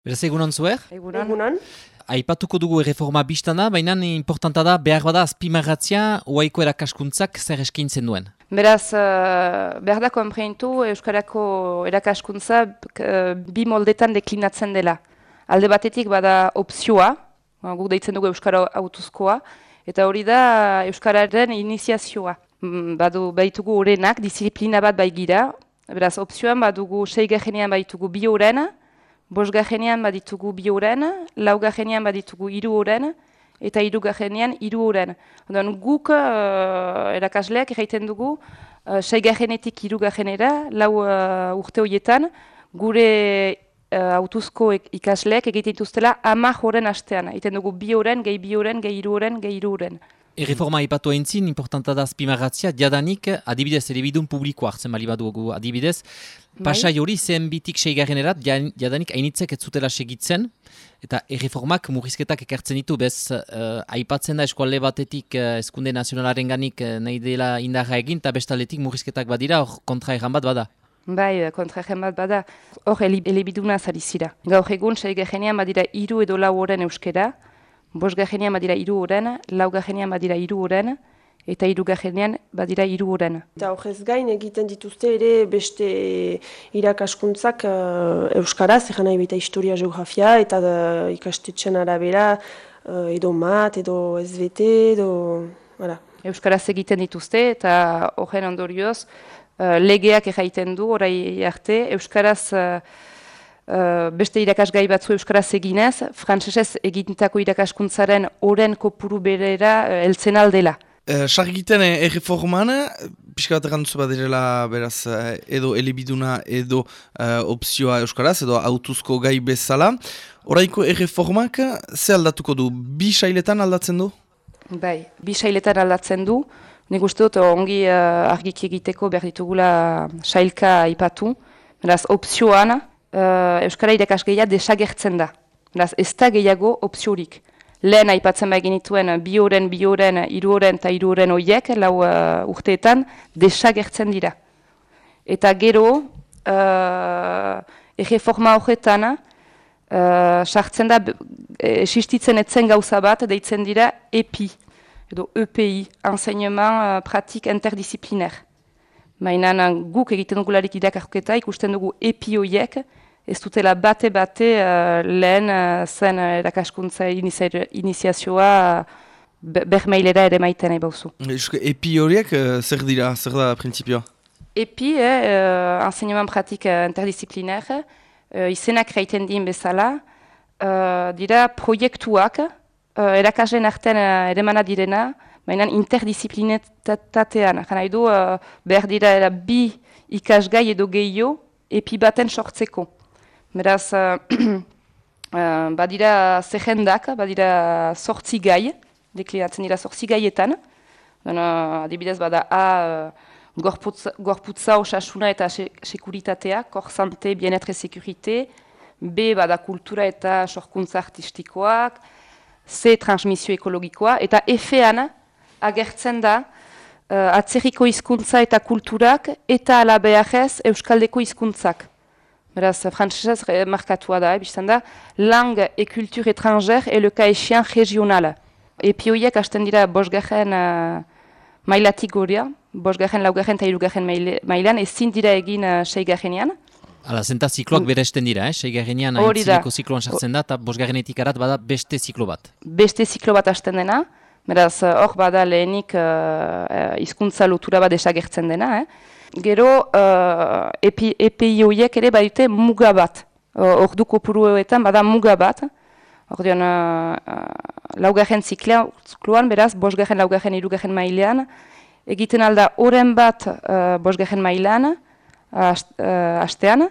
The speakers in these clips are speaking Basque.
Beraz, egunon zuer? Egunon. Egunon. Aipatuko dugu erreforma biztana, baina importanta da behar bada azpimarratzia oaiko erakaskuntzak zer eskintzen duen. Beraz, uh, behar da konpreintu Euskarako erakaskuntza uh, bi moldetan deklinatzen dela. Alde batetik bada opzioa, guk deitzen dugu Euskara autuzkoa, eta hori da Euskararen iniziazioa. Mm, badu baitugu horrenak, disiplina bat bai gira, beraz, opzioan badugu seigajenean baitugu bi horrena, Bos gajenean baditugu bi horren, lau gajenean baditugu iru horren, eta iru gajenean iru horren. Ondan guk uh, erakasleak egiten dugu, uh, sei gajenetik iru gajenera, lau uh, urte horietan, gure uh, autuzko ikasleak egiten dituztela ama horren hastean. Egiten dugu bi horren, gehi bi horren, gehi iru horren, gehi iru horren. Erreforma ipatu entzin, importanta da azpimarratzia, diadanik, adibidez, erebidun publiko hartzen bali badugu adibidez, bai. pasai hori zen bitik seigarren erat, diadanik hainitzek ez zutela segitzen, eta erreformak murrizketak ekartzen ditu, bez, uh, aipatzen da eskualde batetik uh, eskunde nazionalaren ganik uh, nahi dela indarra egin, eta bestaletik murrizketak badira, hor kontra erran bat bada. Bai, kontra erran bat bada, hor elebiduna zarizira. Gaur egun, seigarrenean badira iru edo lau horren euskera, Bos gajenean badira iru horren, lau gajenean badira iru horren, eta iru gajenean badira iru horren. Eta horrez gain egiten dituzte ere beste irakaskuntzak uh, Euskaraz, egan nahi bita historia geografia, eta uh, ikastetxen arabera uh, edo mat, edo SVT, edo... Voilà. Euskaraz egiten dituzte, eta horren ondorioz, uh, legeak egiten du, orai arte, Euskaraz... Uh, beste irakasgai batzu euskaraz eginez, frantsesez egintako irakaskuntzaren oren kopuru berera uh, eltzen aldela. Uh, Sargiten erreforman, pixka bat erranduzu bat direla beraz edo elebiduna edo uh, opzioa euskaraz edo autuzko gai bezala. Horaiko erreformak ze aldatuko du? Bi sailetan aldatzen du? Bai, bi sailetan aldatzen du. Nik uste dut ongi uh, argik egiteko behar ditugula sailka ipatu. Beraz, opzioan, uh, Euskara irakasgeia desagertzen da. Beraz, ez da gehiago opziorik. Lehen aipatzen behar genituen bi horren, bi horren, iru horren eta iru horren oiek, lau uh, urteetan, desagertzen dira. Eta gero, uh, erreforma horretan, uh, sartzen da, esistitzen etzen gauza bat, deitzen dira EPI, edo EPI, Enseignement Pratique Interdisciplinaire. Mainan guk egiten dugularik idakarketa, ikusten dugu EPI horiek, ez dutela bate-bate uh, lehen uh, zen uh, erakaskuntza iniziazioa bermeilera ere maiten nahi bauzu. Epi horiek zer dira, zer da prinsipioa? Epi, eh, uh, enseignement pratik uh, interdisciplinaire, uh, izenak reiten din bezala, uh, dira proiektuak, uh, erakaslen artean uh, ere direna, baina interdisciplinetatean, jana edo uh, behar dira bi ikasgai edo gehiago, epi baten sortzeko. Beraz, uh, uh, badira zehendak, badira sortzi gai, deklinatzen dira sortzi gaietan. Dena, adibidez, bada A, uh, gorputza, gorputza osasuna eta sekuritatea, korzante, bienetre sekurite. B, bada kultura eta sorkuntza artistikoak. C, transmisio ekologikoa. Eta F-an, agertzen da, uh, atzerriko hizkuntza eta kulturak eta alabearez euskaldeko hizkuntzak. Beraz, frantzesez markatua da, biztan da, lang e kultur étrangère et le cas échien régional. Epi horiek hasten dira bosgarren uh, mailatik goria, bosgarren, laugarren eta irugarren mailan, ezin dira egin uh, seigarrenean. Hala, zenta zikloak bere esten dira, eh? seigarrenean haintzineko zikloan sartzen da, eta bosgarrenetik arat bada beste ziklo bat. Beste ziklo bat hasten dena, beraz, hor bada lehenik uh, izkuntza lotura bat esagertzen dena, eh? Gero, uh, epi, horiek ere badute muga bat. Ordu kopuruetan bada muga bat. Ordean, uh, uh, laugarren zikloan, beraz, bosgarren, laugarren, irugarren mailean. Egiten alda oren bat uh, bosgarren mailean, hastean.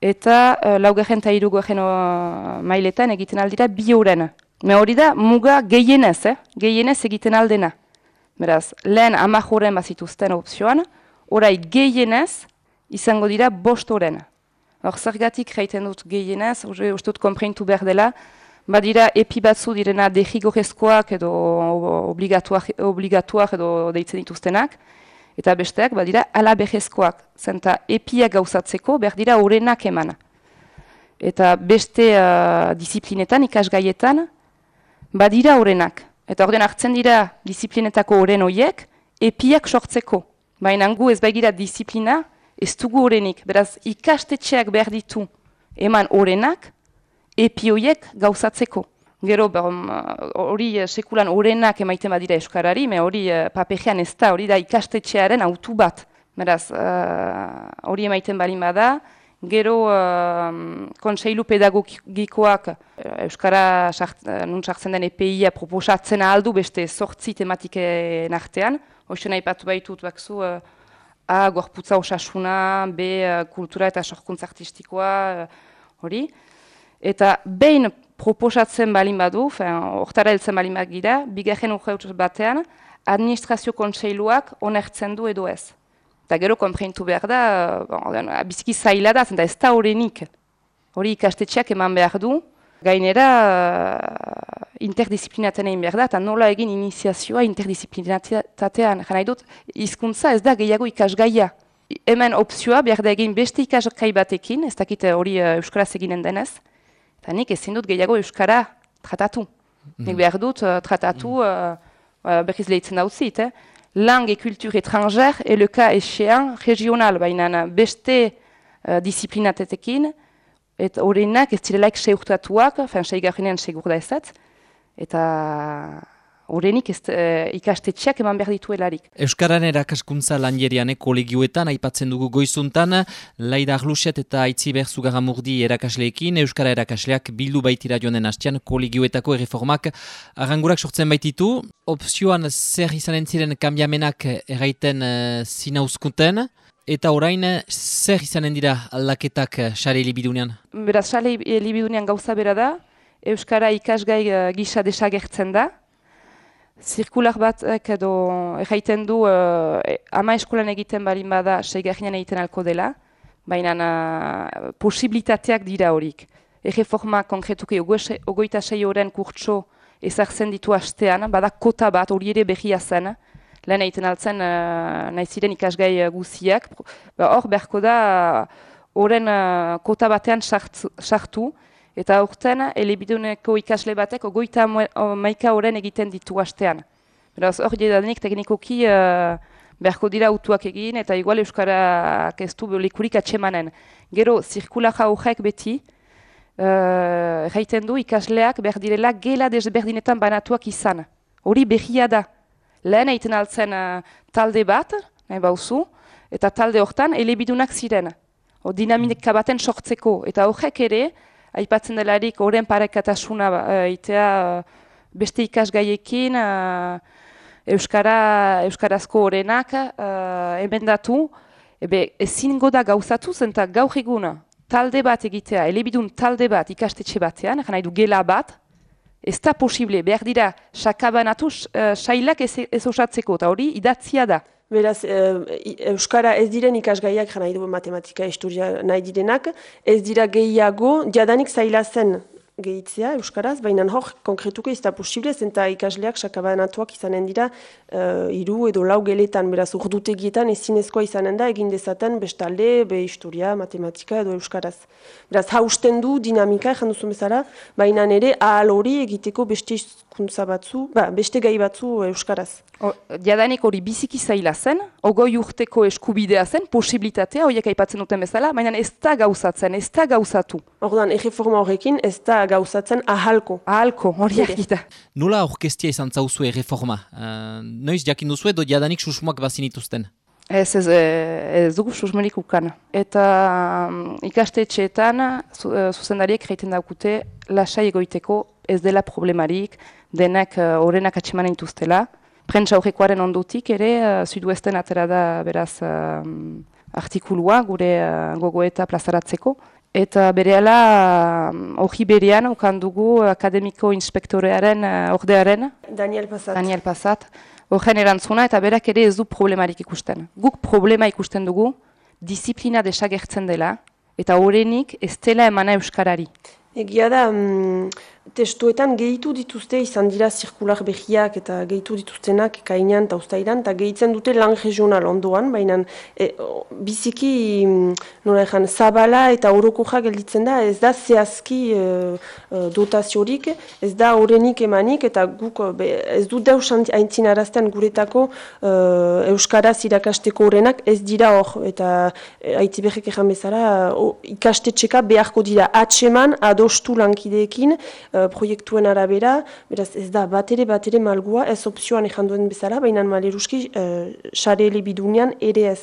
eta uh, laugarren eta irugarren uh, mailetan egiten aldira bi horren. Me hori da, muga gehienez, eh? gehienez egiten aldena. Beraz, lehen amak horren bazituzten opzioan, orai gehienez izango dira bost horren. Hor zergatik reiten dut gehienez, uste dut kompreintu behar dela, badira epi batzu direna dehigorezkoak edo obligatuak, obligatuak edo deitzen dituztenak, eta besteak badira alabehezkoak, zenta epiak gauzatzeko behar dira horrenak eman. eta beste uh, disiplinetan, ikasgaietan, badira horrenak. Eta orden hartzen dira disiplinetako horren horiek, epiak sortzeko. Baina gu ez baigira disiplina, ez dugu horrenik. Beraz, ikastetxeak behar ditu eman horrenak, epi horiek gauzatzeko. Gero, hori uh, sekulan horrenak emaiten badira eskarari, me hori uh, papejean ez da, hori da ikastetxearen autu bat. Beraz, uh, hori emaiten balin bada, gero uh, kontseilu pedagogikoak Euskara sart, nun sartzen den EPI-a proposatzen aldu beste sortzi tematiken artean. Hoxen nahi patu baitut bakzu A, gorputza osasuna, B, kultura eta sorkuntza artistikoa, hori. Eta behin proposatzen balin badu, hortara heltzen balin bat gira, bigarren urte batean, administrazio kontseiluak onertzen du edo ez. Eta gero konpreintu behar da, bon, biziki zaila da, ez da horrenik. Hori ikastetxeak eman behar du, gainera interdisziplinatzen egin behar da, eta nola egin iniziazioa interdisziplinatean. Jana dut, hizkuntza ez da gehiago ikasgaia. Hemen opzioa behar da egin beste ikasgai batekin, ez dakit hori uh, Euskaraz eginen denez, eta nik ezin dut gehiago Euskara tratatu. Nik mhm. behar dut uh, tratatu, uh, uh, berriz lehitzen dauzit, eh? langue et culture étrangère et le cas échéant régional baina beste uh, disiplinatetekin et horrenak ez direlaik seurtatuak, fen seigarrenean segur da ezat, eta horrenik ez uh, ikastetxeak eman behar dituelarik. Euskaran erakaskuntza lanjerian kolegioetan aipatzen dugu goizuntan, Laida Arluset eta Aitzi Berzugaramurdi erakasleekin, Euskara erakasleak bildu baitira joanen hastian kolegioetako erreformak arrangurak sortzen baititu. Opzioan zer izanen ziren kambiamenak erraiten uh, zinauzkuten, Eta orain, zer izanen dira aldaketak xare libidunean? Beraz, xare libidunean gauza bera da, Euskara ikasgai uh, gisa desagertzen da, Zirkular bat edo erraiten du uh, ama eskolan egiten balin bada seigarrian egiten alko dela, baina uh, posibilitateak dira horik. Erreforma konkretuki ogoita sei horren kurtso ezartzen ditu hastean, bada kota bat hori ere behia zen, lehen egiten altzen uh, nahi ziren ikasgai guziak. Ba, hor beharko da horren uh, kota batean sartu, Eta aurten, elebiduneko ikasle batek ogoita maika horren egiten ditu hastean. Beraz, hor jedanik teknikoki uh, beharko dira utuak egin, eta igual Euskarak ez du likurik atxemanen. Gero, zirkulaka horrek beti, uh, du ikasleak behar direla gela desberdinetan banatuak izan. Hori behia da. Lehen egiten altzen uh, talde bat, nahi bauzu, eta talde hortan elebidunak ziren. O dinamika baten sortzeko. Eta horrek ere, aipatzen delarik horren parekatasuna uh, itea uh, beste ikasgaiekin uh, Euskara, Euskarazko horrenak uh, emendatu, ebe ezin goda gauzatu zen eta gaur eguna talde bat egitea, elebidun talde bat ikastetxe batean, nahi du gela bat, ez da posible, behar dira, sakabanatu, uh, sailak ez, ez osatzeko, eta hori idatzia da. Beraz, Euskara ez diren ikasgaiak jana du matematika historia nahi direnak, ez dira gehiago, diadanik zaila zen gehitzea Euskaraz, baina hor konkretuko ez da posible, zenta ikasleak sakabanatuak izanen dira uh, iru edo lau geletan, beraz urdutegietan ezinezkoa izanen da egin dezaten bestalde, be historia, matematika edo Euskaraz. Beraz, hausten du dinamika, egin duzu bezala, baina ere ahal hori egiteko beste hizkuntza batzu, ba, beste gai batzu Euskaraz. O, jadanik hori biziki zaila zen, ogoi urteko eskubidea zen, posibilitatea, horiek aipatzen duten bezala, baina ez da gauzatzen, ez da gauzatu. Ordan, erreforma horrekin ez da gauzatzen ahalko. Ahalko, hori egita. Nola orkestia izan zauzu erreforma? Uh, noiz jakin duzu edo jadanik susmoak bazinituzten? Ez, ez, ez dugu susmorik ukan. Eta um, ikastetxeetan zu, uh, zuzendariek reiten daukute lasai egoiteko ez dela problemarik, denak horrenak uh, atxemanen dituztela. Prentsa horrekoaren ondutik ere, uh, zuduesten atera da beraz um, artikulua gure uh, gogoeta plazaratzeko. Eta berehala hori berean ukan dugu akademiko inspektorearen uh, ordearen. Daniel Passat. Daniel Passat. Horren erantzuna eta berak ere ez du problemarik ikusten. Guk problema ikusten dugu, disiplina desagertzen dela, eta horrenik ez dela emana Euskarari. Egia da, mm, testuetan gehitu dituzte izan dira zirkular behiak eta gehitu dituztenak kainan eta ustairan, eta gehitzen dute lan regional ondoan, baina e, biziki mm, nola ezan, zabala eta orokoja gelditzen da, ez da zehazki e, e, dotaziorik, ez da horrenik emanik, eta guk be, ez du deus haintzin araztean guretako e, Euskaraz irakasteko horrenak ez dira hor, eta e, haitzi behek ezan bezala, ikastetxeka beharko dira atseman adostu lankideekin, e, proiektuen arabera, beraz ez da bat ere bat ere malgua, ez opzioan ezan duen bezala, baina maleruski xare uh, bidunean ere ez.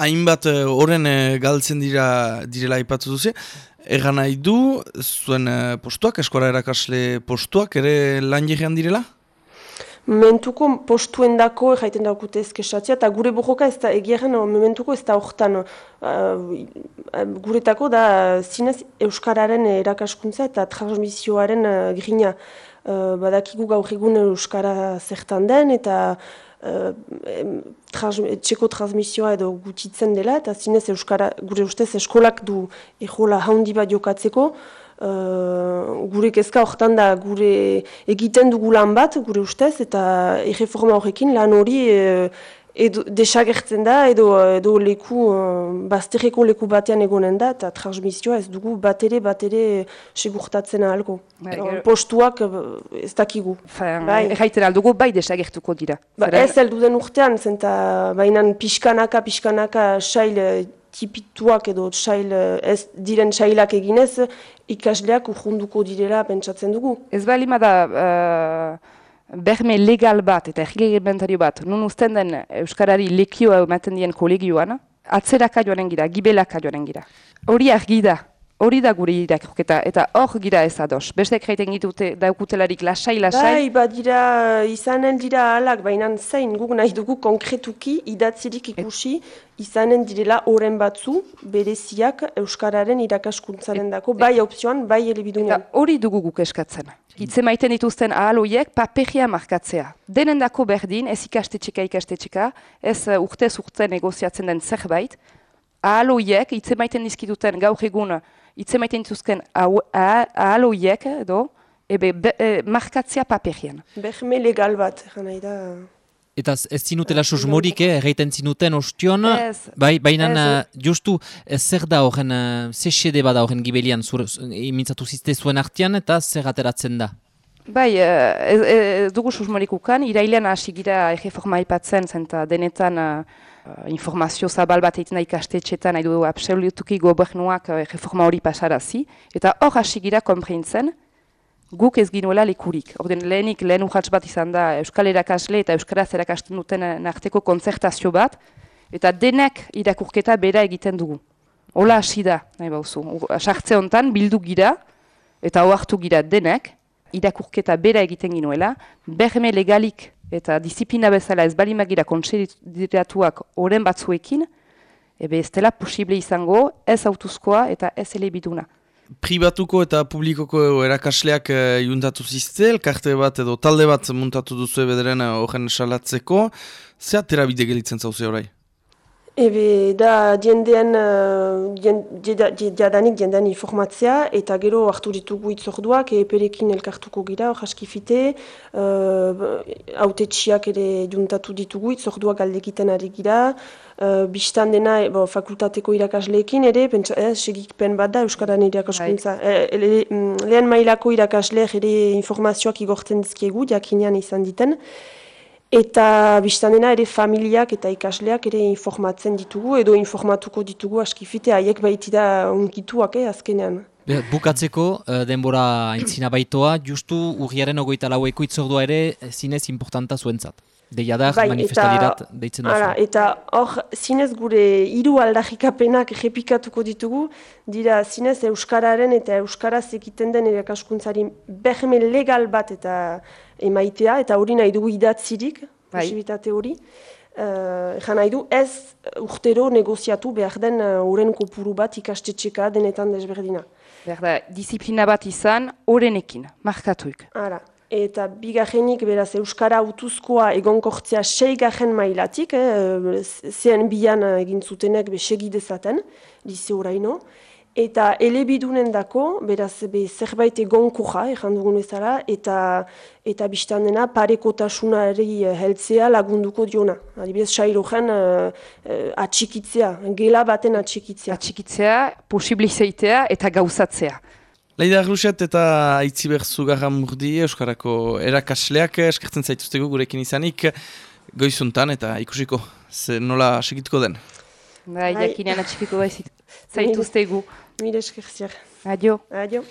Hainbat horren uh, galtzen dira direla ipatu duzu, egan nahi du zuen uh, postuak, eskora erakasle postuak, ere lan jegean direla? Mementuko postuen dako erraiten daukute ezkesatzea, eta gure bojoka ez da egiaren mementuko ez da horretan uh, guretako da zinez Euskararen erakaskuntza eta transmisioaren uh, grina. Uh, badakigu gaur egun Euskara zertan den eta uh, trans, txeko transmisioa edo gutitzen dela, eta zinez Euskara gure ustez eskolak du ejola haundi bat jokatzeko, Uh, gure kezka horretan da gure egiten dugu lan bat, gure ustez, eta erreforma horrekin lan hori uh, edo desagertzen da, edo, edo leku, uh, bazterreko leku batean egonen da, eta transmisioa ez dugu bat ere, bat ere segurtatzen ahalko. Bai, postuak ez dakigu. Bai. Erraiten aldugu bai desagertuko dira. Ba, ez heldu den urtean, zenta bainan pixkanaka, pixkanaka sail tipituak edo sail, ez diren sailak eginez, ikasleak urrunduko direla pentsatzen dugu. Ez bali da uh, berme legal bat eta erregimentario bat, nun usten den Euskarari lekioa ematen dien kolegioan, atzeraka joaren gira, gibelaka joaren gira. Hori argi da, Hori da gure irakurketa, eta hor gira ez ados. Beste egiten gitute daukutelarik lasai, lasai. Bai, badira izanen dira alak, baina zain guk nahi dugu konkretuki idatzirik ikusi izanen direla oren batzu bereziak Euskararen irakaskuntzaren dako, bai opzioan, bai elebidunean. Eta hori dugu guk eskatzen. Itze maiten dituzten ahaloiek paperia markatzea. Denen dako berdin, ez ikastetxika ikastetxika, ez uh, urtez urte negoziatzen den zerbait, ahaloiek, itze maiten dizkituten gaur egun hitz emaiten dituzken ahaloiek edo, ebe e, markatzea paperian. Berme legal bat, nahi da. Eta ez zinutela susmorik, eh, erraiten zinuten ostion, bai, baina uh, justu ez zer da horren, uh, ze xede bada horren gibelian, imintzatu zizte zuen artian, eta zer ateratzen da? Bai, ez, ez dugu susmorik ukan, irailean hasi gira egeforma ipatzen, zenta denetan uh, informazio zabal bat egiten da ikastetxetan, nahi du absolutuki gobernuak reforma hori pasarazi, eta hor hasi gira konprintzen, guk ez ginuela lekurik. Orden lehenik lehen urratz bat izan da Euskal Erakasle eta Euskaraz erakasten duten narteko konzertazio bat, eta denek irakurketa bera egiten dugu. Hola hasi da, nahi bauzu. Sartze honetan bildu gira, eta oartu gira denek, irakurketa bera egiten ginuela, berme legalik eta disiplina bezala ez bali magira kontsideratuak oren batzuekin, ebe ez dela posible izango ez autuzkoa eta ez elebiduna. Pribatuko eta publikoko erakasleak e, juntatu zizte, elkarte bat edo talde bat muntatu duzu ebederen horren salatzeko, ze atera bide gelitzen zauze orai? Ebe, da diendean, diadanik uh, diendean informatzea, eta gero hartu ditugu itzorduak, eperekin elkartuko gira, jaskifite, haute uh, txiak ere juntatu ditugu, itzorduak aldekiten ari gira, uh, biztan dena bo, fakultateko irakasleekin ere, pentsa, eh, segikpen bat da Euskaran irakaskuntza. Eh, le, mm, lehen mailako irakasleak ere informazioak igortzen dizkiegu, jakinean izan diten, Eta biztanena ere familiak eta ikasleak ere informatzen ditugu edo informatuko ditugu askifite haiek baitida unkituak eh, azkenean. Bukatzeko uh, denbora aintzina baitoa, justu urriaren ogoita laueko itzordua ere zinez importanta zuentzat. Deia da, bai, manifestalirat deitzen duzu. Eta hor, zinez gure hiru aldarrikapenak ejepikatuko ditugu, dira zinez Euskararen eta Euskaraz egiten den erakaskuntzari beheme legal bat eta emaitea, eta hori nahi dugu idatzirik, bai. posibitate hori. Uh, nahi du ez urtero negoziatu behar den horren uh, kopuru bat ikastetxeka denetan desberdina. Behar da, disiplina bat izan horrenekin, markatuik. Ara eta bigarrenik beraz Euskara utuzkoa egonkortzea seigarren mailatik, eh, zehen bian egin zutenek besegi dezaten, lize horreino, eta elebidunen dako, beraz be, zerbait egonkuja, ezan dugun ezala, eta eta biztan dena parekotasunari heltzea lagunduko diona. Adibidez, sairojen uh, uh, atxikitzea, gela baten atxikitzea. Atxikitzea, posibilizeitea eta gauzatzea. Leida Ruset eta Aitziber Zugarra Murdi Euskarako erakasleak eskertzen zaituztegu gurekin izanik goizuntan eta ikusiko ze nola segituko den. Bai, jakinean atxikiko bai zaituztegu. Mire eskertziak. Adio. Adio.